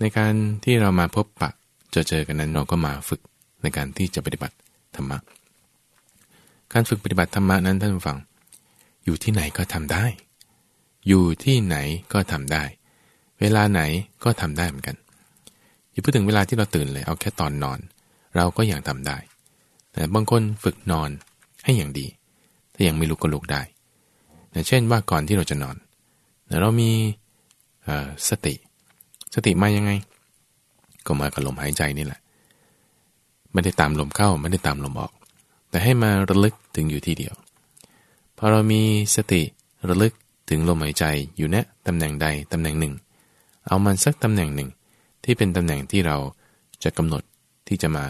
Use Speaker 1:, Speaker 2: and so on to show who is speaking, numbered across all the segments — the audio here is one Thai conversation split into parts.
Speaker 1: ในการที่เรามาพบปะเจอเจอกันนั้นเราก็มาฝึกในการที่จะปฏิบัติธรรมะ การฝึกปฏิบัติธรรมะนั้นท่านฟัง อยู่ที่ไหนก็ทำได้ อยู่ที่ไหนก็ทำได้ เวลาไหนก็ทำได้เหมือนกัน อย่าพูดถึงเวลาที่เราตื่นเลยเอาแค่ตอนนอน เราก็ยังทำได้ แต่บางคนฝึกนอนให้อย่างดี ถ้ายังไม่ลุกก็ลุกได้เช่นว่าก่อนที่เราจะนอน เรามีสติ สติมายังไง ก็มากับลมหายใจนี่แหละ ไม่ได้ตามลมเข้าไม่ได้ตามลมออก แต่ให้มาระลึกถึงอยู่ที่เดียว พอเรามีสติระลึกถึงลมหายใจอยู่เนะตำแหน่งใดตำแหน่งหนึ่ง เอามันสักตำแหน่งหนึ่ง ที่เป็นตำแหน่งที่เราจะกำหนดที่จะมา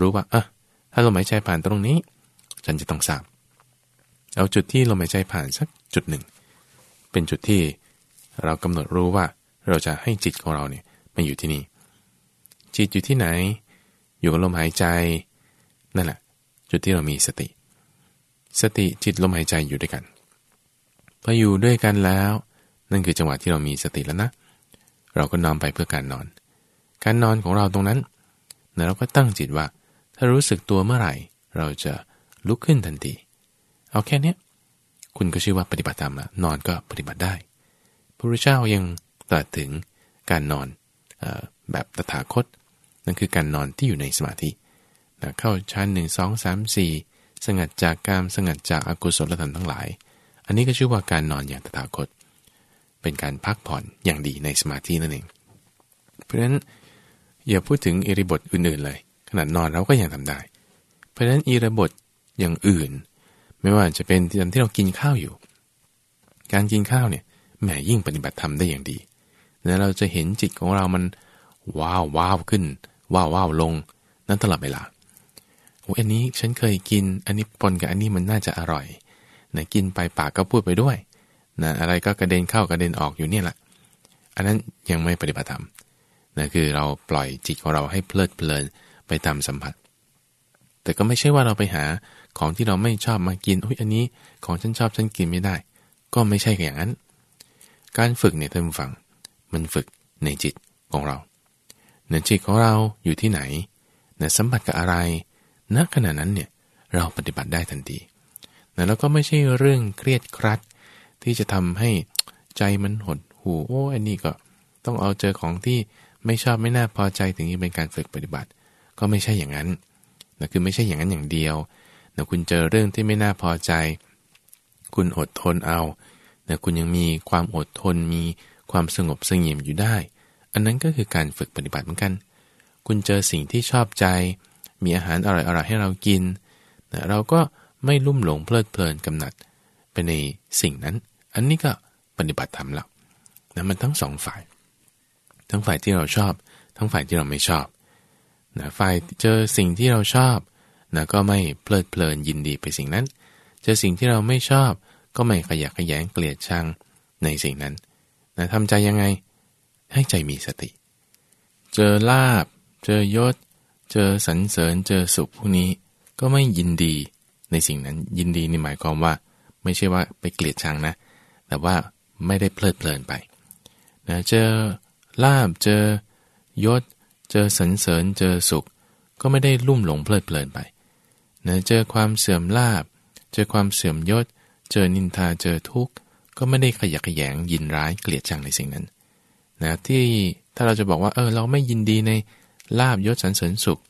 Speaker 1: รู้ว่าอะถ้าลมหายใจผ่านตรงนี้ ฉันจะต้องทราบเอาจุดที่ลมหายใจผ่านสักจุดหนึ่ง เป็นจุดที่เรากำหนดรู้ว่า เราจะให้จิตของเราเนี่ยมาอยู่ที่นี่ จิตอยู่ที่ไหน อยู่กับลมหายใจ นั่นแหละจุดที่เรามีสติ สติจิตลมหายใจอยู่ด้วยกันพออยู่ด้วยกันแล้ว นั่นคือจังหวะที่เรามีสติแล้วนะ เราก็นอนไปเพื่อการนอน การนอนของเราตรงนั้นเราก็ตั้งจิตว่า ถ้ารู้สึกตัวเมื่อไหร่ เราจะลุกขึ้นทันที เอาแค่นี้คุณก็ชื่อว่าปฏิบัติตามละนอนก็ปฏิบัติได้พระพุทธเจ้ายัง ตรัสถึงการนอนอแบบตถาคต นั่นคือการนอนที่อยู่ในสมาธิเข้าชั้นหนึ่งสองสามสี่สงัดจากกามสงัดจากอากุศลธรรมทั้งหลาย อันนี้ก็ชื่อว่าการนอนอย่างตถาคต เป็นการพักผ่อนอย่างดีในสมาธินั่นเอง เพราะฉะนั้นอย่าพูดถึงอิริบทอื่นๆเลย ขนาดนอนเราก็ยังทำได้ เพราะฉะนั้นอิริบทอย่างอื่น ไม่ว่าจะเป็นตอนที่เรากินข้าวอยู่ การกินข้าวเนี่ยแหมยิ่งปฏิบัติธรรมได้อย่างดี แล้วเราจะเห็นจิตของเรามันว้าวว้าวขึ้น ว้าวว้าวลง นั้นตลอดเวลาโอ้อันนี้ฉันเคยกิน อันนี้ปนกับอันนี้มันน่าจะอร่อยนะกินไปปากก็พูดไปด้วยนะอะไรก็กระเด็นเข้ากระเด็นออกอยู่เนี่ยแหละ อันนั้นยังไม่ปฏิบัติธรรมนะคือเราปล่อยจิตของเราให้เพลิดเพลินไปตามสัมผัส แต่ก็ไม่ใช่ว่าเราไปหาของที่เราไม่ชอบมากินอุ้ยอันนี้ของฉันชอบฉันกินไม่ได้ ก็ไม่ใช่อย่างนั้น การฝึกเนี่ยท่านผู้ฟัง มันฝึกในจิตของเราในจิตของเราอยู่ที่ไหนในสัมผัสกับอะไรณขณะนั้นเนี่ยเราปฏิบัติได้ทันทีแล้วก็ไม่ใช่เรื่องเครียดครัด ที่จะทำให้ใจมันหดหูโอ้อันนี้ก็ต้องเอาเจอของที่ไม่ชอบไม่น่าพอใจถึงจะเป็นการฝึกปฏิบัติ ก็ไม่ใช่อย่างนั้นนะคือไม่ใช่อย่างนั้นอย่างเดียวนะคุณเจอเรื่องที่ไม่น่าพอใจ คุณอดทนเอานะคุณยังมีความอดทนมี ความสงบสงเงียมอยู่ได้ อันนั้นก็คือการฝึกปฏิบัติเหมือนกัน คุณเจอสิ่งที่ชอบใจ มีอาหารอร่อยๆให้เรากิน เราก็ไม่ลุ่มหลงเพลิดเพลินกำหนัดไปในสิ่งนั้น อันนี้ก็ปฏิบัติธรรมแล้วนะมันทั้งสองฝ่าย ทั้งฝ่ายที่เราชอบ ทั้งฝ่ายที่เราไม่ชอบนะฝ่ายเจอสิ่งที่เราชอบนะก็ไม่เพลิดเพลินยินดีไปสิ่งนั้น เจอสิ่งที่เราไม่ชอบ ก็ไม่ขยักขยงเกลียดชังในสิ่งนั้น นะทำใจยังไง ให้ใจมีสติ เจอลาบ เจอยศ เจอสรรเสริญ เจอสุขพวกนี้ ก็ไม่ยินดีในสิ่งนั้น ยินดีนี่หมายความว่า ไม่ใช่ว่าไปเกลียดชังนะ แต่ว่าไม่ได้เพลิดเพลินไปนะเจอลาบ เจอยศ เจอสรรเสริญ เจอสุข ก็ไม่ได้ลุ่มหลงเพลิดเพลินไปนะเจอความเสื่อมลาบ เจอความเสื่อมยศ เจอนินทา เจอทุกข์ ก็ไม่ได้ขยักขยงยินร้ายเกลียดชังในสิ่งนั้นนะที่ถ้าเราจะบอกว่าเออเราไม่ยินดีในลาบยศสรรเสริญสุข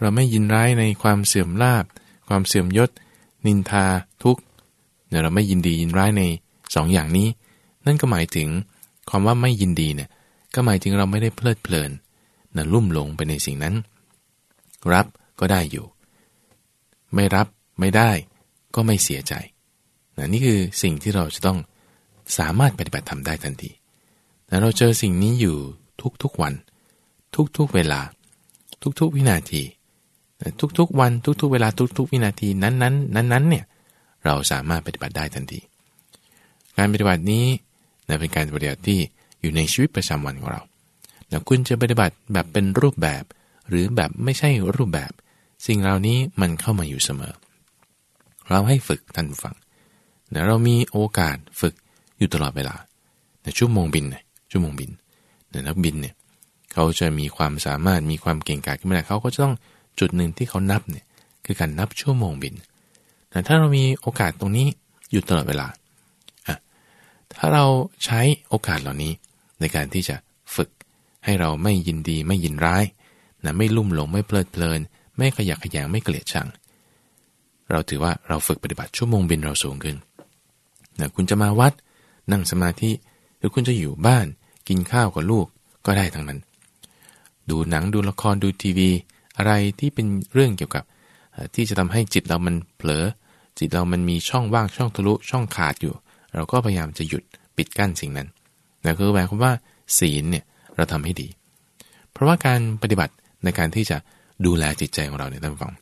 Speaker 1: เราไม่ยินร้ายในความเสื่อมลาบ ความเสื่อมยศ นินทาทุกข์เนี่ยเราไม่ยินดียินร้ายในสองอย่างนี้ นั่นก็หมายถึงความว่าไม่ยินดีเนี่ยก็หมายถึงเราไม่ได้เพลิดเพลินนะลุ่มหลงไปในสิ่งนั้น รับก็ได้อยู่ ไม่รับไม่ได้ก็ไม่เสียใจนะนี่คือสิ่งที่เราจะต้อง สามารถปฏิบัติทำได้ทันทีแต่เราเจอสิ่งนี้อยู่ทุกๆวัน ทุกๆเวลา ทุกๆวินาที ทุกๆวันทุกๆเวลาทุกๆวินาทีนั้นๆนั้นๆเนี่ยเราสามารถปฏิบัติได้ทันทีการปฏิบัตินี้นะเป็นการปฏิบัติที่อยู่ในชีวิตประจำวันของเรานะคุณจะปฏิบัติแบบเป็นรูปแบบ หรือแบบไม่ใช่รูปแบบ สิ่งเหล่านี้มันเข้ามาอยู่เสมอ เราให้ฝึกท่านฟังนะเรามีโอกาสฝึก อยู่ตลอดเวลาในชั่วโมงบินเนี่ยชั่วโมงบินในนักบินเนี่ยเขาจะมีความสามารถมีความเก่งกาจขึ้นมาได้เขาก็จะต้องจุดหนึ่งที่เขานับเนี่ยคือการนับชั่วโมงบิน แต่ถ้าเรามีโอกาสตรงนี้อยู่ตลอดเวลาอะถ้าเราใช้โอกาสเหล่านี้ในการที่จะฝึกให้เราไม่ยินดีไม่ยินร้ายนะไม่ลุ่มหลงไม่เพลิดเพลิน ไม่ขยักขยงไม่เกลียดชัง เราถือว่าเราฝึกปฏิบัติชั่วโมงบินเราสูงขึ้นนะคุณจะมาวัด นั่งสมาธิ หรือคุณจะอยู่บ้าน กินข้าวกับลูกก็ได้ทั้งนั้น ดูหนังดูละครดูทีวี อะไรที่เป็นเรื่องเกี่ยวกับ ที่จะทำให้จิตเรามันเผลอ จิตเรามันมีช่องว่างช่องทะลุช่องขาดอยู่ เราก็พยายามจะหยุดปิดกั้นสิ่งนั้นนั่นคือหมายความว่าศีลเนี่ยเราทำให้ดี เพราะว่าการปฏิบัติในการที่จะดูแลจิตใจของเราเนี่ยท่านฟัง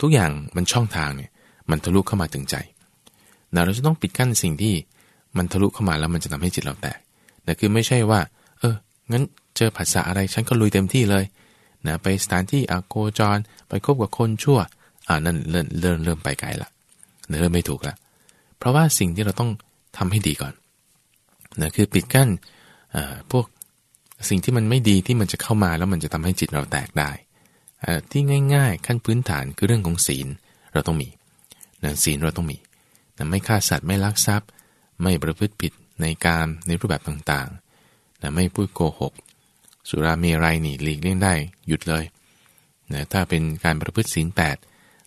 Speaker 1: ทุกอย่างมันช่องทางเนี่ยมันทะลุเข้ามาถึงใจ เราจะต้องปิดกั้นสิ่งที่ มันทะลุเข้ามาแล้วมันจะทำให้จิตเราแตกนะคือไม่ใช่ว่า เออ งั้นเจอภาษาอะไรฉันก็ลุยเต็มที่เลยนะไปสถานที่อาโคจร ไปคบกับคนชั่ว อ่านั่นเริ่มเริ่มเริ่มไปไกลละเริ่มไม่ถูกละ เพราะว่าสิ่งที่เราต้องทำให้ดีก่อนนะคือปิดกั้นพวกสิ่งที่มันไม่ดีที่มันจะเข้ามาแล้วมันจะทำให้จิตเราแตกได้ ที่ง่าย ๆ ขั้นพื้นฐานคือเรื่องของศีลเราต้องมีนะศีลเราต้องมีนะไม่ฆ่าสัตว์ไม่ลักทรัพย์ ไม่ประพฤติผิดในการในรูปแบบต่างๆนะไม่พูดโกหก สุราเมรัยนี่หลีกเลี่ยงได้หยุดเลยนะถ้าเป็นการประพฤติศีลแปด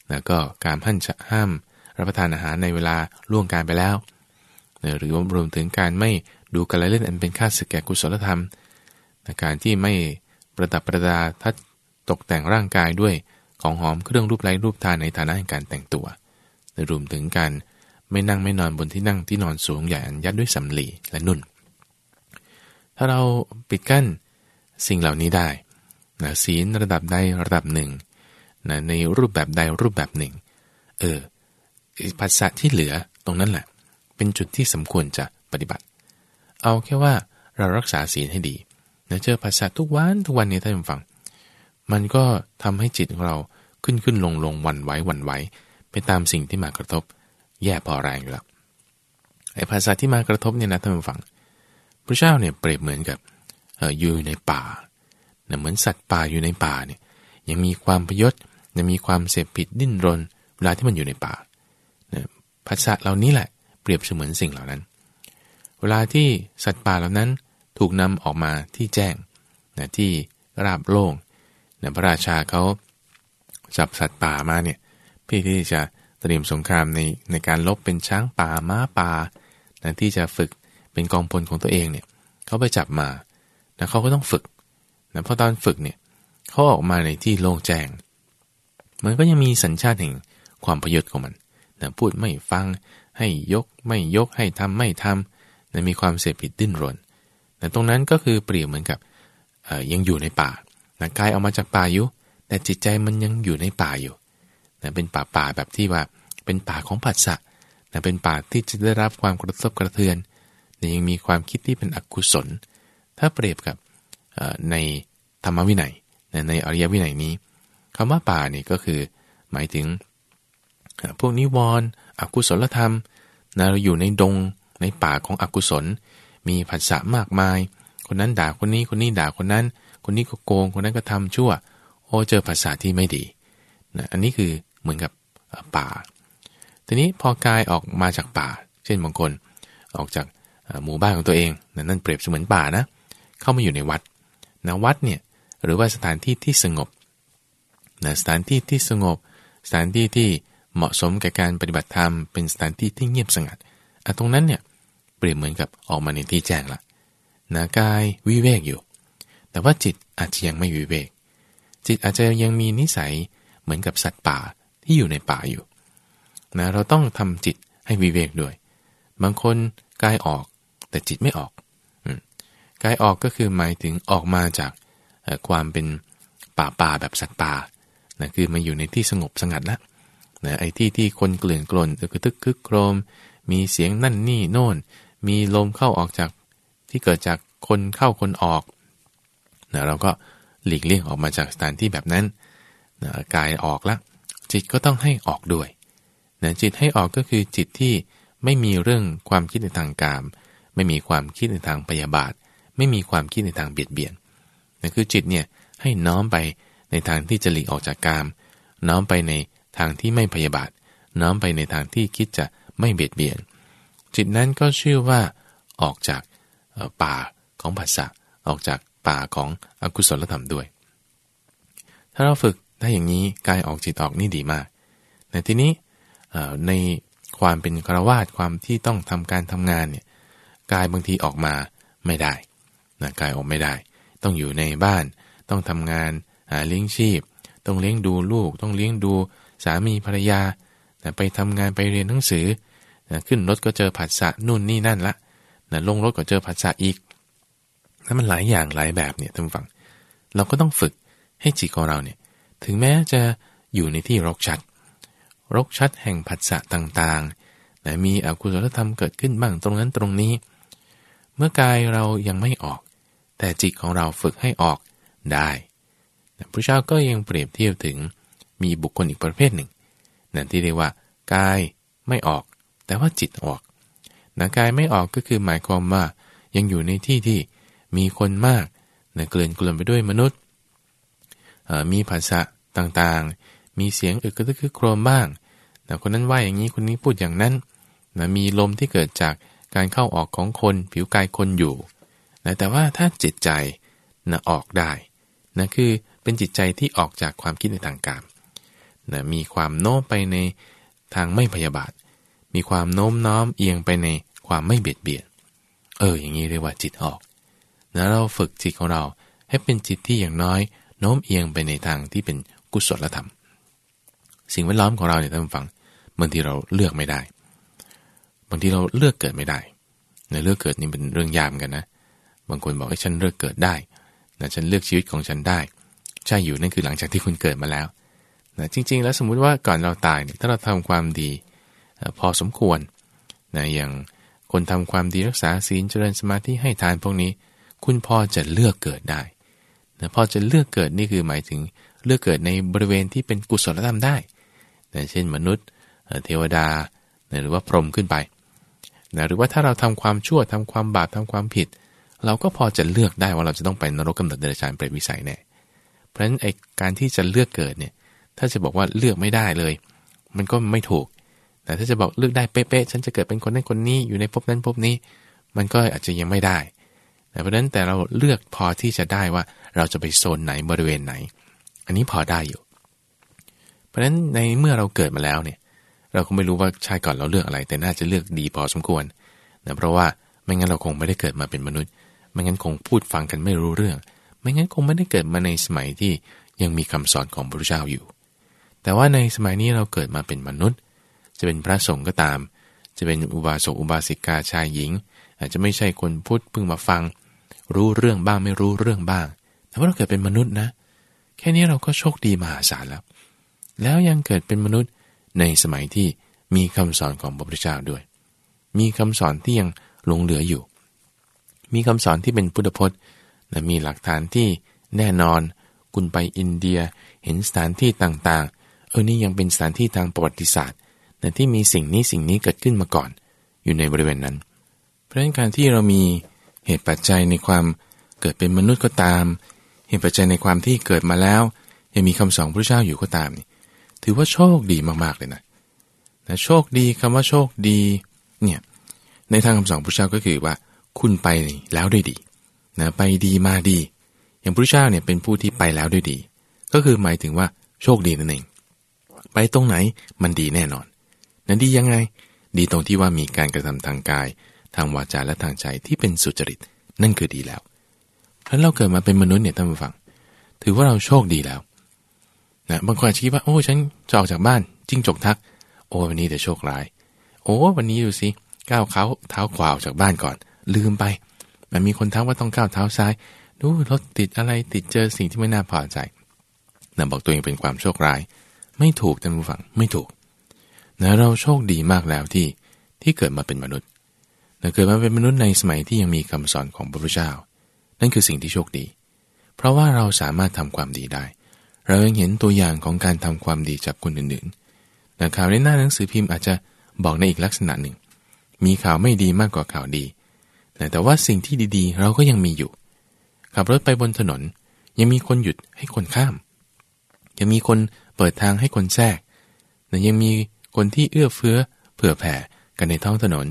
Speaker 1: นะก็การพันห้ามรับประทานอาหารในเวลาล่วงการไปแล้วนะหรือรวมถึงการไม่ดูการเล่นอันเป็นค่าศึกแก่กุศลธรรมนะการที่ไม่ประดับประดาทัดตกแต่งร่างกายด้วยของหอมเครื่องรูปไร้รูปทานในฐานะแห่งการแต่งตัวรวมถึงการ ไม่นั่งไม่นอนบนที่นั่งที่นอนสูงใหญ่อันยัดด้วยสำลีและนุ่น ถ้าเราปิดกั้นสิ่งเหล่านี้ได้นะศีลระดับใดระดับหนึ่งนะในรูปแบบใดรูปแบบหนึ่ง เออภาษาที่เหลือตรงนั้นแหละ เป็นจุดที่สมควรจะปฏิบัติ เอาแค่ว่าเรารักษาศีลให้ดีนะเจอภาษาทุกวันทุกวันนี้ท่านฟัง มันก็ทำให้จิตของเราขึ้นขึ้นลงลงวันไหววันไหวไปตามสิ่งที่มากระทบ แย่พอแรงอยู่แล้วไอ้ภาษาที่มากระทบเนี่ยนะท่านผู้ฟังพระเจ้าเนี่ยเปรียบเหมือนกับอยู่ในป่านะเหมือนสัตว์ป่าอยู่ในป่าเนี่ยยังมีความพยศยังมีความเสพผิดดิ้นรนเวลาที่มันอยู่ในป่านะภาษาเหล่านี้แหละเปรียบเสมือนสิ่งเหล่านั้น เวลาที่สัตว์ป่าเหล่านั้นถูกนำออกมาที่แจ้งนะที่ราบโล่งนะพระราชาเขาจับสัตว์ป่ามาเนี่ยเพื่อที่จะ เตรียมสงครามในในการลบเป็นช้างป่าม้าป่านะที่จะฝึกเป็นกองพลของตัวเองเนี่ยเขาไปจับมาแล้วเขาก็ต้องฝึกนะพอตอนฝึกเนี่ยเขาออกมาในที่โล่งแจ้ง มันก็ยังมีสัญชาติแห่งความพยศของมันนะพูดไม่ฟังให้ยกไม่ยกให้ทำไม่ทำนะมีความเสพผิดดิ้นรนนะตรงนั้นก็คือเปรียบเหมือนกับยังอยู่ในป่านะกายออกมาจากป่าอยู่ แต่จิตใจมันยังอยู่ในป่าอยู่ นะเป็นป่าป่าแบบที่ว่าเป็นป่าของปัสสะนะเป็นป่าที่จะได้รับความกระทบกระเทือนแต่ยังมีความคิดที่เป็นอกุศล ถ้าเปรียบกับในธรรมวินัยในอริยวินัยนี้คำว่าป่านี่ก็คือหมายถึงพวกนิวรณ์อกุศลธรรมนะเราอยู่ในดงในป่าของอกุศล มีผัสสะมากมาย คนนั้นด่าคนนี้คนนี้ด่าคนนั้น คนนี้ก็โกงคนนั้นก็ทำชั่ว โอ้เจอภาษาที่ไม่ดีนะอันนี้คือ เหมือนกับป่า ทีนี้พอกายออกมาจากป่า เช่นบางคนออกจากหมู่บ้านของตัวเอง นั่นเปรียบเสมือนป่านะ เข้ามาอยู่ในวัดนะวัดเนี่ยหรือว่าสถานที่ที่สงบนะสถานที่ที่สงบ สถานที่ที่เหมาะสมกับการปฏิบัติธรรม เป็นสถานที่ที่เงียบสงัดอะตรงนั้นเนี่ยเปรียบเหมือนกับออกมาในที่แจ้งละนะกายวิเวกอยู่ แต่ว่าจิตอาจจะยังไม่วิเวก จิตอาจจะยังมีนิสัยเหมือนกับสัตว์ป่า ที่อยู่ในป่าอยู่นะเราต้องทำจิตให้วิเวกด้วย บางคนกายออกแต่จิตไม่ออกกายออกก็คือหมายถึงออกมาจากความเป็นป่าป่าแบบสัตว์ป่านะคือมาอยู่ในที่สงบสงัดแล้วนะไอ้ที่ที่คนเกลื่อนกลนตึกตึกคึกโครม มีเสียงนั่นนี่โน่น มีลมเข้าออกจากที่เกิดจากคนเข้าคนออกนะเราก็หลีกเลี่ยงออกมาจากสถานที่แบบนั้นนะกายออกละ จิตก็ต้องให้ออกด้วยนะจิตให้ออกก็คือจิตที่ไม่มีเรื่องความคิดในทางกาม ไม่มีความคิดในทางพยาบาท ไม่มีความคิดในทางเบียดเบียนนั่นคือจิตเนี่ยให้น้อมไปในทางที่จะหลีกออกจากกาม น้อมไปในทางที่ไม่พยาบาท น้อมไปในทางที่คิดจะไม่เบียดเบียน จิตนั้นก็ชื่อว่าออกจากป่าของภาษะออกจากป่าของอกุศลธรรมด้วย ถ้าเราฝึก ได้อย่างนี้กายออกจิตออกนี่ดีมาก แต่ทีนี้ในความเป็นกระวาดความที่ต้องทำการทำงานเนี่ยกายบางทีออกมาไม่ได้นะกายออกไม่ได้ ต้องอยู่ในบ้าน ต้องทำงานหาเลี้ยงชีพ ต้องเลี้ยงดูลูก ต้องเลี้ยงดูสามีภรรยานะไปทำงานไปเรียนหนังสือนะขึ้นรถก็เจอผัสสะนู่นนี่นั่นละนะลงรถก็เจอผัสสะอีกถ้ามันหลายอย่างหลายแบบเนี่ยท่านฟัง เราก็ต้องฝึกให้จิตของเราเนี่ย ถึงแม้จะอยู่ในที่รกชัด รกชัดแห่งผัสสะต่างๆนะมีอกุศลธรรมเกิดขึ้นบ้างตรงนั้นตรงนี้ เมื่อกายเรายังไม่ออก แต่จิตของเราฝึกให้ออกได้พระเจ้าก็ยังเปรียบเทียบถึงมีบุคคลอีกประเภทหนึ่ง นั่นที่เรียกว่ากายไม่ออก แต่ว่าจิตออกนะกายไม่ออกก็คือหมายความว่ายังอยู่ในที่ที่มีคนมากนะเกลื่อนกลนไปด้วยมนุษย์ มีภาษาต่างๆ มีเสียงอึกกระทึกคึกโครมบ้างนะคนนั้นว่าอย่างนี้คนนี้พูดอย่างนั้นนะมีลมที่เกิดจากการเข้าออกของคนผิวกายคนอยู่นะแต่ว่าถ้าจิตใจนะออกได้นะคือเป็นจิตใจที่ออกจากความคิดในทางการนะมีความโน้มไปในทางไม่พยาบาท มีความโน้มน้อมเอียงไปในความไม่เบียดเบียน เออ อย่างนี้เรียกว่าจิตออกนะเราฝึกจิตของเราให้เป็นจิตที่อย่างน้อย โน้มเอียงไปในทางที่เป็นกุศลธรรม สิ่งแวดล้อมของเราเนี่ยท่านฟังบางทีเราเลือกไม่ได้ บางทีเราเลือกเกิดไม่ได้ในเลือกเกิดนี่เป็นเรื่องยามกันนะ บางคนบอกให้ฉันเลือกเกิดได้นะฉันเลือกชีวิตของฉันได้ ใช่อยู่นั่นคือหลังจากที่คุณเกิดมาแล้วนะจริง ๆ แล้วสมมุติว่าก่อนเราตายเนี่ยถ้าเราทำความดีพอสมควรนะอย่างคนทำความดีรักษาศีลเจริญสมาธิให้ทานพวกนี้ คุณพอจะเลือกเกิดได้ นะพอจะเลือกเกิดนี่คือหมายถึงเลือกเกิดในบริเวณที่เป็นกุศลธรรมได้นะเช่นมนุษย์เทวดานะหรือว่าพรหมขึ้นไปนะหรือว่าถ้าเราทำความชั่วทำความบาปทำความผิด เราก็พอจะเลือกได้ว่าเราจะต้องไปนรกกำเนิดเดรัจฉานเปรตวิสัยแน่เพราะฉะนั้นไอการที่จะเลือกเกิดเนี่ยถ้าจะบอกว่าเลือกไม่ได้เลย มันก็ไม่ถูก แต่ถ้าจะบอกเลือกได้เป๊ะๆฉันจะเกิดเป็นคนนั้นคนนี้อยู่ในภพนั้นภพนี้ มันก็อาจจะยังไม่ได้ เพราะฉะนั้นแต่เราเลือกพอที่จะได้ว่า เราจะไปโซนไหนบริเวณไหน อันนี้พอได้อยู่ เพราะฉะนั้นในเมื่อเราเกิดมาแล้วเนี่ย เราก็ไม่รู้ว่าชาติก่อนเราเลือกอะไร แต่น่าจะเลือกดีพอสมควรนะเพราะว่าไม่งั้นเราคงไม่ได้เกิดมาเป็นมนุษย์ ไม่งั้นคงพูดฟังกันไม่รู้เรื่อง ไม่งั้นคงไม่ได้เกิดมาในสมัยที่ยังมีคำสอนของพระเจ้าอยู่ แต่ว่าในสมัยนี้เราเกิดมาเป็นมนุษย์ จะเป็นพระสงฆ์ก็ตาม จะเป็นอุบาสกอุบาสิกาชายหญิง อาจจะไม่ใช่คนพุทธเพิ่งมาฟัง รู้เรื่องบ้างไม่รู้เรื่องบ้าง แต่ว่าเราเกิดเป็นมนุษย์นะ แค่นี้เราก็โชคดีมหาศาลแล้ว แล้วยังเกิดเป็นมนุษย์ในสมัยที่มีคำสอนของพระพุทธเจ้าด้วย มีคำสอนที่ยังหลงเหลืออยู่ มีคำสอนที่เป็นพุทธพจน์และมีหลักฐานที่แน่นอน คุณไปอินเดียเห็นสถานที่ต่างๆ เออ นี่ยังเป็นสถานที่ทางประวัติศาสตร์แต่ที่มีสิ่งนี้สิ่งนี้เกิดขึ้นมาก่อน อยู่ในบริเวณนั้น เพราะฉะนั้นการที่เรามีเหตุปัจจัยในความเกิดเป็นมนุษย์ก็ตาม เหตุปัจจัยในความที่เกิดมาแล้วยังมีคำสอนพระเจ้าอยู่ก็ตามนี่ถือว่าโชคดีมากๆเลยนะแต่โชคดีคำว่าโชคดีเนี่ยในทางคำสอนพระเจ้าก็คือว่า คุณไปแล้วด้วยดีนะไปดีมาดี อย่างพระเจ้าเนี่ยเป็นผู้ที่ไปแล้วด้วยดี ก็คือหมายถึงว่าโชคดีนั่นเองไปตรงไหนมันดีแน่นอนนั้นดียังไง ดีตรงที่ว่ามีการกระทำทางกาย ทางวาจาและทางใจที่เป็นสุจริต นั่นคือดีแล้ว เพราเราเกิดมาเป็นมนุษย์เนี่ยท่านผู้ฟัง ถือว่าเราโชคดีแล้วนะบางคนอาจจะคิดว่าโอ้ฉันจะออกจากบ้านจิ้งจกทัก โอ้วันนี้แต่โชคร้าย โอ้วันนี้ดูสิก้าวเขาเท้าขวาออกจากบ้านก่อน ลืมไป มันมีคนทักว่าต้องก้าวเท้าซ้ายดูรถติดอะไรติดเจอสิ่งที่ไม่น่าพอใจนะบอกตัวเองเป็นความโชคร้าย ไม่ถูกท่านผู้ฟังไม่ถูกนะเราโชคดีมากแล้วที่ที่เกิดมาเป็นมนุษย์แต่เกิดมาเป็นมนุษย์ในสมัยที่ยังมีคำสอนของพระพุทธเจ้า นั่นคือสิ่งที่โชคดี เพราะว่าเราสามารถทำความดีได้ เรายังเห็นตัวอย่างของการทำความดีจากคนอื่นๆแต่ข่าวในหน้าหนังสือพิมพ์อาจจะบอกในอีกลักษณะหนึ่ง มีข่าวไม่ดีมากกว่าข่าวดี แต่ว่าสิ่งที่ดีๆ เราก็ยังมีอยู่ ขับรถไปบนถนน ยังมีคนหยุดให้คนข้าม ยังมีคนเปิดทางให้คนแทรกแต่ยังมีคนที่เอื้อเฟื้อเผื่อแผ่กันในท้องถนน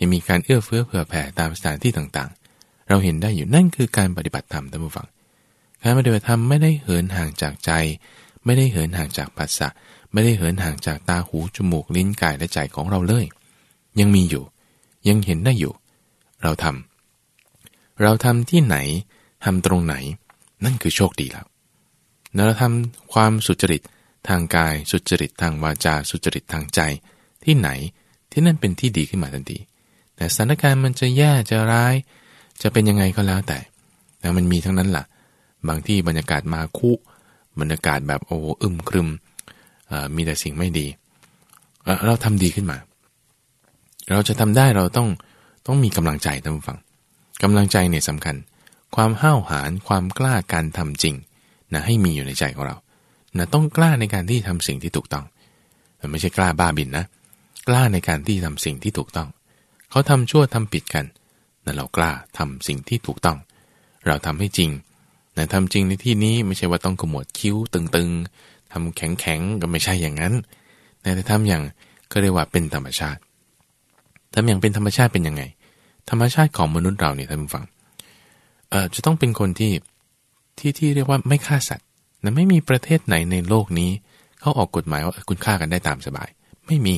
Speaker 1: ยังมีการเอื้อเฟื้อเผื่อแผ่ตามสถานที่ต่างๆ เราเห็นได้อยู่นั่นคือการปฏิบัติธรรมท่านผู้ฟัง การปฏิบัติธรรมไม่ได้เหินห่างจากใจ ไม่ได้เหินห่างจากภาษะไม่ได้เหินห่างจากตาหูจมูกลิ้นกายและใจของเราเลย ยังมีอยู่ ยังเห็นได้อยู่ เราทำเราทำที่ไหนทำตรงไหน นั่นคือโชคดีแล้วเราทำความสุจริตทางกายสุจริตทางวาจาสุจริตทางใจ ที่ไหนที่นั่นเป็นที่ดีขึ้นมาทันทีแต่สถานการณ์มันจะแย่จะร้าย จะเป็นยังไงก็แล้วแต่แต่มันมีทั้งนั้นละ่ะ บางที่บรรยากาศมาคุบรรยากาศแบบโอ้อึมครึมมีแต่สิ่งไม่ดี เราทำดีขึ้นมา เราจะทำได้เราต้องต้องมีกำลังใจท่านผู้ฟังกำลังใจเนี่ยสำคัญ ความห้าวหาญความกล้าการทำจริงนะให้มีอยู่ในใจของเรานะต้องกล้าในการที่ทำสิ่งที่ถูกต้องไม่ใช่กล้าบ้าบินนะ กล้าในการที่ทำสิ่งที่ถูกต้อง เขาทำชั่วทำผิดกัน นะเรากล้าทำสิ่งที่ถูกต้อง เราทำให้จริงนะทำจริงในที่นี้ไม่ใช่ว่าต้องขมวดคิ้วตึงๆทำแข็งๆ ก็ไม่ใช่อย่างนั้นแต่ทำอย่างก็เรียกว่าเป็นธรรมชาติทำอย่างเป็นธรรมชาติเป็นยังไง ธรรมชาติของมนุษย์เราเนี่ยท่านผู้ฟังเอ่อจะต้องเป็นคนที่ที่ที่เรียกว่าไม่ฆ่าสัตว์นะไม่มีประเทศไหนในโลกนี้เขาออกกฎหมายว่าคุณฆ่ากันได้ตามสบาย ไม่มี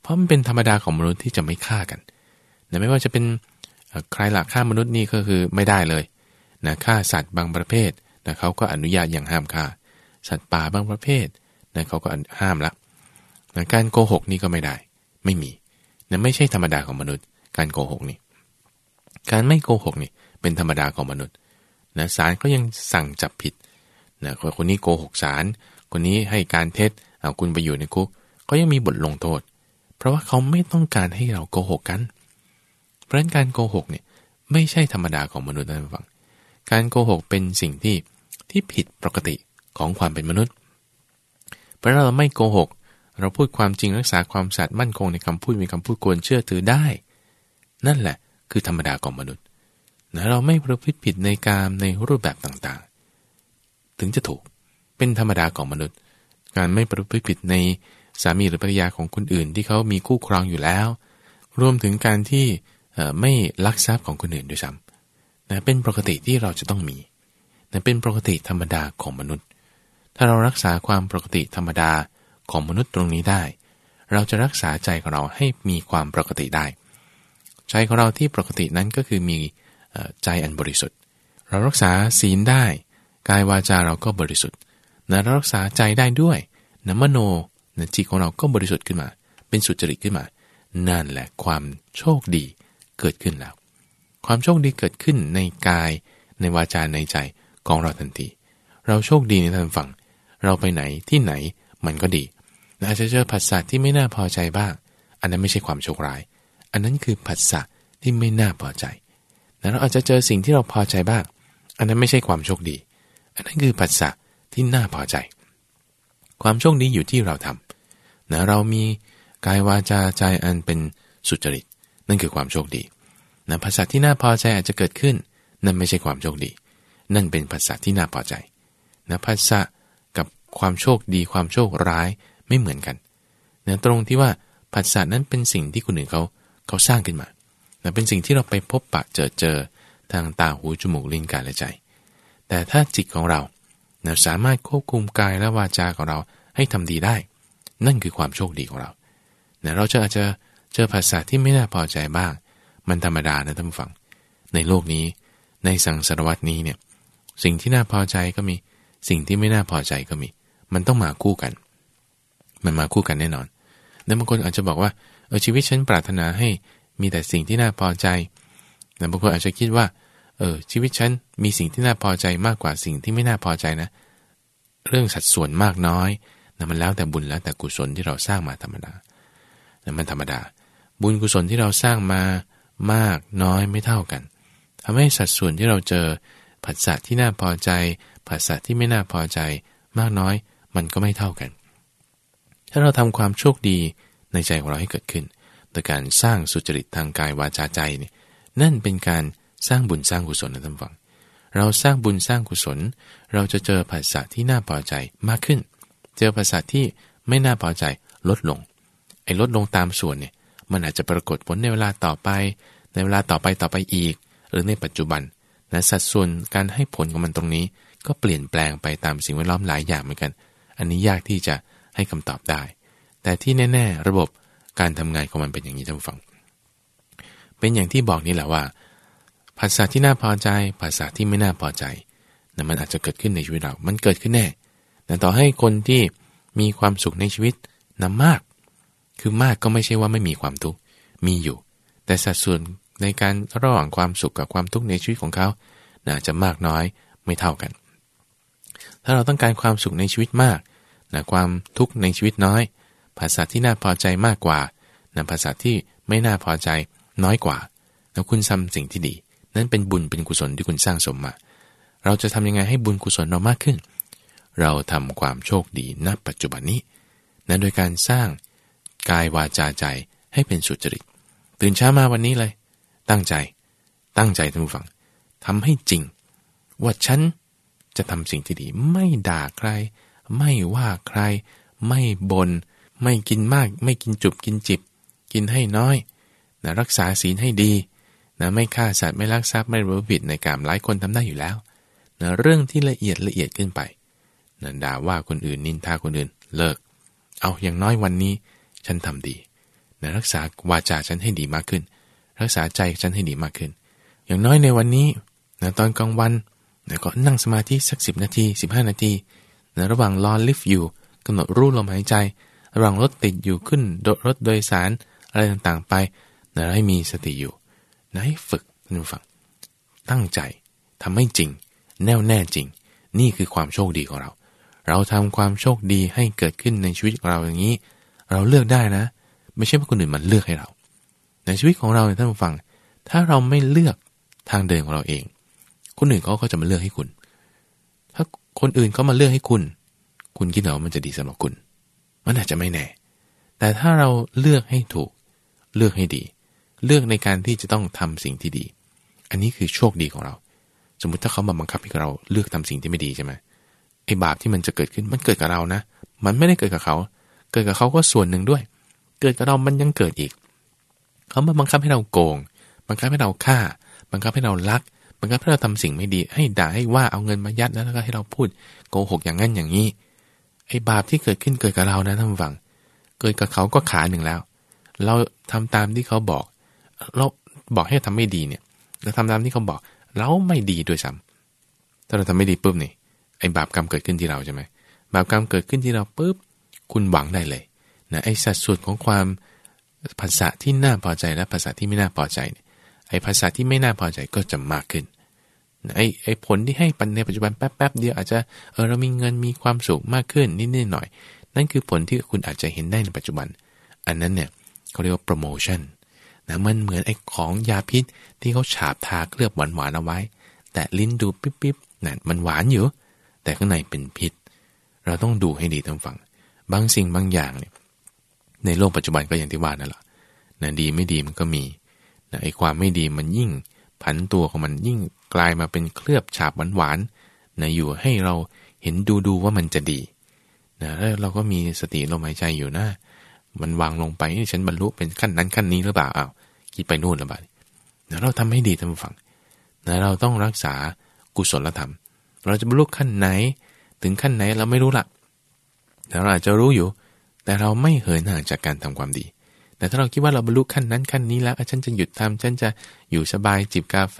Speaker 1: เพราะมันเป็นธรรมดาของมนุษย์ที่จะไม่ฆ่ากันนะไม่ว่าจะเป็น ใครหลักฆ่ามนุษย์นี่ก็คือไม่ได้เลยนะฆ่าสัตว์บางประเภทนะเขาก็อนุญาตอย่างห้ามฆ่า สัตว์ป่าบางประเภทนะเขาก็ห้ามละนะการโกหกนี่ก็ไม่ได้ ไม่มีนะไม่ใช่ธรรมดาของมนุษย์ การโกหกนี่การไม่โกหกนี่เป็นธรรมดาของมนุษย์นะศาลก็ยังสั่งจับผิดนะคนนี้โกหกศาลคนนี้ให้การเท็จเอาคุณไปอยู่ในคุก ก็ยังมีบทลงโทษ เพราะว่าเขาไม่ต้องการให้เราโกหกกัน เพราะการโกหกเนี่ยไม่ใช่ธรรมดาของมนุษย์นะฟัง การโกหกเป็นสิ่งที่ที่ผิดปกติของความเป็นมนุษย์ เพราะเราไม่โกหก เราพูดความจริงรักษาความสัตย์มั่นคงในคำพูดมีคำพูดควรเชื่อถือได้ นั่นแหละคือธรรมดาของมนุษย์นะเราไม่ประพฤติผิดในการในรูปแบบต่างๆ ถึงจะถูกเป็นธรรมดาของมนุษย์ การไม่ประพฤติผิดในสามีหรือภรรยาของคนอื่นที่เขามีคู่ครองอยู่แล้ว รวมถึงการที่ ไม่ลักทรัพย์ของคนอื่นด้วยซ้ำนะเป็นปกติที่เราจะต้องมีนะเป็นปกติธรรมดาของมนุษย์ ถ้าเรารักษาความปกติธรรมดาของมนุษย์ตรงนี้ได้ เราจะรักษาใจของเราให้มีความปกติได้ ใจของเราที่ปกตินั้นก็คือมีใจอันบริสุทธิ์ เรารักษาศีลได้ กายวาจาเราก็บริสุทธิ์นะรักษาใจได้ด้วยนะมโนนะจิตของเราก็บริสุทธิ์ขึ้นมา เป็นสุจริตขึ้นมา นั่นแหละความโชคดี เกิดขึ้นแล้ว ความโชคดีเกิดขึ้นในกายในวาจาในใจของเราทันที เราโชคดีในทางฝั่ง เราไปไหนที่ไหนมันก็ดีอาจจะเจอผัสสะที่ไม่น่าพอใจบ้าง อันนั้นไม่ใช่ความโชคร้าย อันนั้นคือผัสสะที่ไม่น่าพอใจแต่เราอาจจะเจอสิ่งที่เราพอใจบ้าง อันนั้นไม่ใช่ความโชคดี อันนั้นคือผัสสะที่น่าพอใจ ความโชคดีอยู่ที่เราทำนะเรามีกายวาจาใจอันเป็นสุจริต นั่นคือความโชคดีนะภาษาที่น่าพอใจอาจจะเกิดขึ้น นั่นไม่ใช่ความโชคดี นั่นเป็นภาษาที่น่าพอใจนะภาษากับความโชคดีความโชคร้ายไม่เหมือนกันนะตรงที่ว่าภาษานั้นเป็นสิ่งที่คนอื่นเขาเขาสร้างขึ้นมานะเป็นสิ่งที่เราไปพบปะเจอเจอทางตาหูจมูกลิ้นกายและใจ แต่ถ้าจิตของเรานะสามารถควบคุมกายและวาจาของเราให้ทำดีได้ นั่นคือความโชคดีของเรานะเราจะอาจจะ เจอภาษาที่ไม่น่าพอใจบ้าง มันธรรมดานะท่านฟัง ในโลกนี้ ในสังสารวัตนี้เนี่ยสิ่งที่น่าพอใจก็มี สิ่งที่ไม่น่าพอใจก็มี มันต้องมาคู่กัน มันมาคู่กันแน่นอนแต่บางคนอาจจะบอกว่าเออชีวิตฉันปรารถนาให้มีแต่สิ่งที่น่าพอใจแต่บางคนอาจจะคิดว่าเออชีวิตฉันมีสิ่งที่น่าพอใจมากกว่าสิ่งที่ไม่น่าพอใจนะ เรื่องสัดส่วนมากน้อยนะมันแล้วแต่บุญแล้วแต่กุศลที่เราสร้างมาธรรมดานะมันธรรมดา บุญกุศลที่เราสร้างมามากน้อยไม่เท่ากันทำให้สัดส่วนที่เราเจอผัสสะที่น่าพอใจผัสสะที่ไม่น่าพอใจ มากน้อยมันก็ไม่เท่ากัน ถ้าเราทำความโชคดีในใจของเราให้เกิดขึ้นโดยการสร้างสุจริตทางกายวาจาใจเนี่ยนั่นเป็นการสร้างบุญสร้างกุศลนะท่านฟัง เราสร้างบุญสร้างกุศล เราจะเจอภาษาที่น่าพอใจมากขึ้น เจอภาษาที่ไม่น่าพอใจลดลง ไอ้ลดลงตามส่วนเนี่ย มันอาจจะปรากฏผลในเวลาต่อไป ในเวลาต่อไปต่อไปอีก หรือในปัจจุบันนะสัดส่วนการให้ผลของมันตรงนี้ ก็เปลี่ยนแปลงไปตามสิ่งแวดล้อมหลายอย่างเหมือนกัน อันนี้ยากที่จะให้คำตอบได้ แต่ที่แน่ ๆ ระบบการทำงานของมันเป็นอย่างนี้ท่านฟัง เป็นอย่างที่บอกนี่แหละว่า ภาษาที่น่าพอใจ ภาษาที่ไม่น่าพอใจนะมันอาจจะเกิดขึ้นในชีวิตเรา มันเกิดขึ้นแน่แต่ต่อให้คนที่มีความสุขในชีวิตนำมาก คือมากก็ไม่ใช่ว่าไม่มีความทุกข์ มีอยู่ แต่สัดส่วนในการระหว่างความสุขกับความทุกข์ในชีวิตของเขานะจะมากน้อยไม่เท่ากัน ถ้าเราต้องการความสุขในชีวิตมากนะความทุกข์ในชีวิตน้อย ภาษาที่น่าพอใจมากกว่านะภาษาที่ไม่น่าพอใจน้อยกว่าแล้วคุณทำสิ่งที่ดี นั่นเป็นบุญเป็นกุศลที่คุณสร้างสมมา เราจะทำยังไงให้บุญกุศลเรามากขึ้น เราทำความโชคดีณปัจจุบันนี้นั้นโดยการสร้าง กายวาจาใจให้เป็นสุจริต ตื่นเช้ามาวันนี้เลย ตั้งใจ ตั้งใจท่านผู้ฟังทำให้จริง ว่าฉันจะทำสิ่งที่ดี ไม่ด่าใคร ไม่ว่าใคร ไม่บน่นไม่กินมาก ไม่กินจุบกินจิบ กินให้น้อยนะรักษาศีลให้ดีนะไม่ฆ่าสัตว์ไม่ลักทรัพย์ไม่รู้ผิดในการหลายคนทำได้อยู่แล้วนะเรื่องที่ละเอียดละเอียดขึ้นไปนะด่าว่าคนอื่นนินทาคนอื่นเลิก เอาอย่างน้อยวันนี้ ฉันทำดีนะรักษาวาจาฉันให้ดีมากขึ้น รักษาใจฉันให้ดีมากขึ้น อย่างน้อยในวันนี้นะตอนกลางวันนะก็นั่งสมาธิสักสินาที 15 นาทีนะระหว่างรอลิฟต์อยู่กำหนดรู้ลมหายใจ ระหว่างรถติดอยู่ขึ้นรถโดยสารอะไรต่างๆไปนะให้มีสติอยู่นะให้ฝึกท่านฟัง ตั้งใจทำให้จริง แน่วแน่จริง นี่คือความโชคดีของเรา เราทำความโชคดีให้เกิดขึ้นในชีวิตของเราอย่างนี้ เราเลือกได้นะ ไม่ใช่ว่าคนอื่นมันเลือกให้เรา ในชีวิตของเราเนี่ยท่านผู้ฟัง ถ้าเราไม่เลือกทางเดินของเราเอง คนอื่นเขาก็จะมาเลือกให้คุณ ถ้าคนอื่นเขามาเลือกให้คุณ คุณคิดเหรอมันจะดีสำหรับคุณ มันอาจจะไม่แน่ แต่ถ้าเราเลือกให้ถูก เลือกให้ดี เลือกในการที่จะต้องทำสิ่งที่ดี อันนี้คือโชคดีของเรา สมมุติถ้าเขามาบังคับให้เราเลือกทำสิ่งที่ไม่ดีใช่ไหมไอ้บาปที่มันจะเกิดขึ้นมันเกิดกับเรานะ มันไม่ได้เกิดกับเขา กิดกับเขาก็ส่วนหนึ่งด้วย เกิดกับเรามันยังเกิดอีก เขามาบังคับให้เราโกง บังคับให้เราฆ่า บังคับให้เราลัก บังคับให้เราทำสิ่งไม่ดี ให้ด่าให้ว่าเอาเงินมายัดแล้วก็ให้เราพูดโกหกอย่างนั้นอย่างนี้ ไอ้บาปที่เกิดขึ้นเกิดกับเรานะท่านฟัง เกิดกับเขาก็ขาหนึ่งแล้ว เราทำตามที่เขาบอก เราบอกให้ทำไม่ดีเนี่ย เราทำตามที่เขาบอก เราไม่ดีด้วยซ้ำถ้าเราทำไม่ดีปุ๊บนี่ไอ้บาปกรรมเกิดขึ้นที่เราใช่ไหมบาปกรรมเกิดขึ้นที่เราปุ๊บ คุณหวังได้เลยนะไอ้สัดส่วนของความภาษาที่น่าพอใจและภาษาที่ไม่น่าพอใจ ไอ้ภาษาที่ไม่น่าพอใจก็จะมากขึ้นไอ้ไอ้ผลที่ให้ปันในปัจจุบันแป๊บๆเดียวอาจจะเออเรามีเงินมีความสุขมากขึ้นนิดๆหน่อยนั่นคือผลที่คุณอาจจะเห็นได้ในปัจจุบัน อันนั้นเนี่ยเขาเรียกว่าโปรโมชั่นนะมันเหมือนไอ้ของยาพิษที่เขาฉาบทาเคลือบหวานๆเอาไว้ แต่ลิ้นดูปิ๊บๆนั่นมันหวานอยู่ แต่ข้างในเป็นพิษ เราต้องดูให้ดีทั้งฝั่ง บางสิ่งบางอย่างเนี่ยในโลกปัจจุบันก็อย่างที่ว่านั่นแหละนะดีไม่ดีมันก็มีนะไอ้ความไม่ดีมันยิ่ง ผันตัวของมันยิ่งกลายมาเป็นเคลือบฉาบหวานๆนะอยู่ให้เราเห็นดูดูว่ามันจะดีนะแล้วเราก็มีสติลมหายใจอยู่นะ มันวางลงไปนี่ฉันบรรลุเป็นขั้นนั้นขั้นนี้หรือเปล่าอ้าวคิดไปนู่นแล้วบ้างนะเราทำให้ดีทั้งฝั่งนะเราต้องรักษากุศลธรรม เราจะบรรลุขั้นไหน ถึงขั้นไหนเราไม่รู้ละ แต่เราอาจจะรู้อยู่ แต่เราไม่เหินห่างจากการทำความดี แต่ถ้าเราคิดว่าเราบรรลุขั้นนั้นขั้นนี้แล้วฉันจะหยุดทำฉันจะอยู่สบายจิบกาแฟ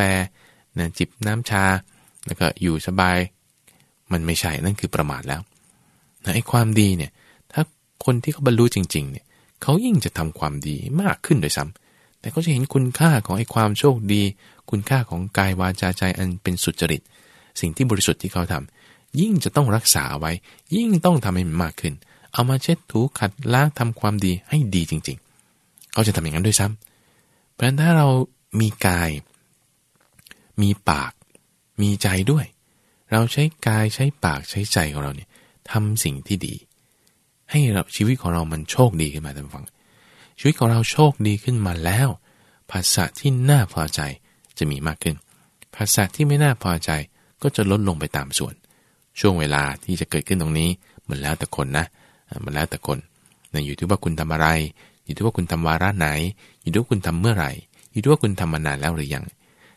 Speaker 1: นะจิบน้ำชา แล้วก็อยู่สบาย มันไม่ใช่นั่นคือประมาทแล้วนะไอ้ความดีเนี่ย ถ้าคนที่เขาบรรลุจริง ๆ เนี่ยเขายิ่งจะทำความดีมากขึ้นโดยซ้ำแต่เขาจะเห็นคุณค่าของไอ้ความโชคดี คุณค่าของกายวาจาใจอันเป็นสุจริต สิ่งที่บริสุทธิ์ที่เขาทำ ยิ่งจะต้องรักษาไว้ ยิ่งต้องทำให้มันมากขึ้น เอามาเช็ดถูขัดล้างทำความดีให้ดีจริง ๆ เขาจะทำอย่างนั้นด้วยซ้ำเพราะฉะนั้นถ้าเรามีกาย มีปาก มีใจด้วย เราใช้กายใช้ปากใช้ใจของเราเนี่ยทำสิ่งที่ดี ให้เราชีวิตของเรามันโชคดีขึ้นมาท่านฟัง ชีวิตของเราโชคดีขึ้นมาแล้ว ภาษาที่น่าพอใจจะมีมากขึ้น ภาษาที่ไม่น่าพอใจก็จะลดลงไปตามส่วน ช่วงเวลาที่จะเกิดขึ้นตรงนี้มันแล้วแต่คนนะมันแล้วแต่คนนะอยู่ที่ว่าคุณทำอะไร อยู่ที่ว่าคุณทำวาระไหน อยู่ที่ว่าคุณทำเมื่อไหร่ อยู่ที่ว่าคุณทำมานานแล้วหรือยัง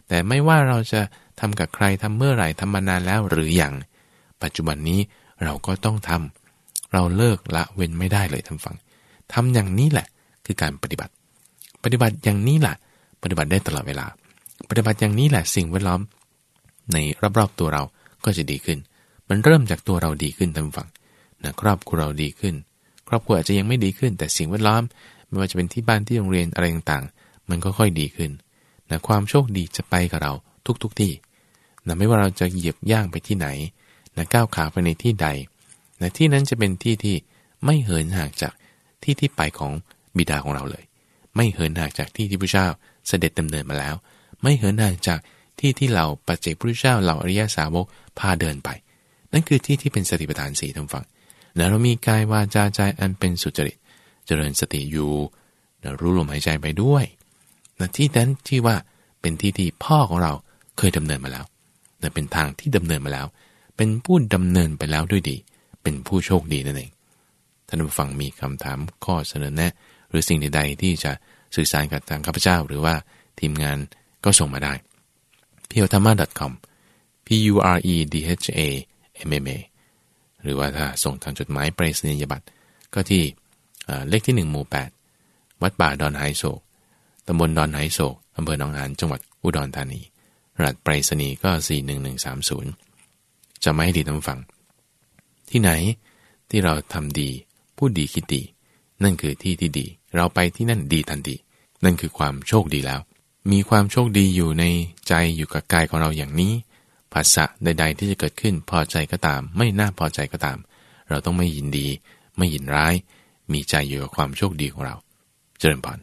Speaker 1: แต่ไม่ว่าเราจะทำกับใครทำเมื่อไหร่ทำมานานแล้วหรือยัง ปัจจุบันนี้เราก็ต้องทำเราเลิกละเว้นไม่ได้เลยท่านฟังทำอย่างนี้แหละ คือการปฏิบัติ ปฏิบัติอย่างนี้แหละปฏิบัติได้ตลอดเวลา ปฏิบัติอย่างนี้แหละสิ่งแวดล้อม ในรอบๆตัวเราก็จะดีขึ้น มันเริ่มจากตัวเราดีขึ้นท่านฟังนะครอบครัวเราดีขึ้น ครอบครัวอาจจะยังไม่ดีขึ้น แต่สิ่งแวดล้อม ไม่ว่าจะเป็นที่บ้านที่โรงเรียนอะไรต่างๆ มันก็ค่อยดีขึ้นนะความโชคดีจะไปกับเราทุกๆทที่นะไม่ว่าเราจะเหยียบย่างไปที่ไหนนะก้าวขาไปในที่ใดนะที่นั้นจะเป็นที่ที่ไม่เหินห่างจากที่ที่ไปของบิดาของเราเลย ไม่เหินห่างจากที่ที่พระเจ้าเสด็จดำเนินมาแล้ว ไม่เหินห่างจากที่ที่เราปัจเจกพระเจ้าเราอริยสาวกพาเดินไป นั่นคือที่ที่เป็นสติปัฏฐานสี่ทั้งฝั่งนะเรามีกายวาจาใจอันเป็นสุจริต เจริญสติอยู่นะรู้ลมหายใจไปด้วยนะที่นั้นที่ว่าเป็นที่ที่พ่อของเราเคยดำเนินมาแล้วนะเป็นทางที่ดำเนินมาแล้ว เป็นผู้ดำเนินไปแล้วด้วยดี เป็นผู้โชคดีนั่นเองท่านผู้ฟังมีคำถามข้อเสนอแนะ หรือสิ่งใดๆที่จะสื่อสารกับทางข้าพเจ้า หรือว่าทีมงานก็ส่งมาได้ p u r e t a m a com p u r e d h a m m a หรือว่าถ้าส่งทางจดหมายไปรษณียบัตรก็ที่เลขที่ 1 หมู่ 8 วัดป่าดอนไฮโศกตำบลดอนไฮโศกอำเภอหนองหานจังหวัดอุดรธานีรหัสไปรษณีย์ก็ 41130 จะไม่ให้ดีทั้งฟัง ที่ไหนที่เราทำดีพูดดีคิดดี นั่นคือที่ที่ดี เราไปที่นั่นดีทันทีนั่นคือความโชคดีแล้ว มีความโชคดีอยู่ในใจอยู่กับกายของเราอย่างนี้ ภาษะใด ๆ ที่จะเกิดขึ้นพอใจก็ตาม ไม่น่าพอใจก็ตาม เราต้องไม่ยินดี ไม่ยินร้าย มีใจอยู่กับความโชคดีของเรา เจริญพร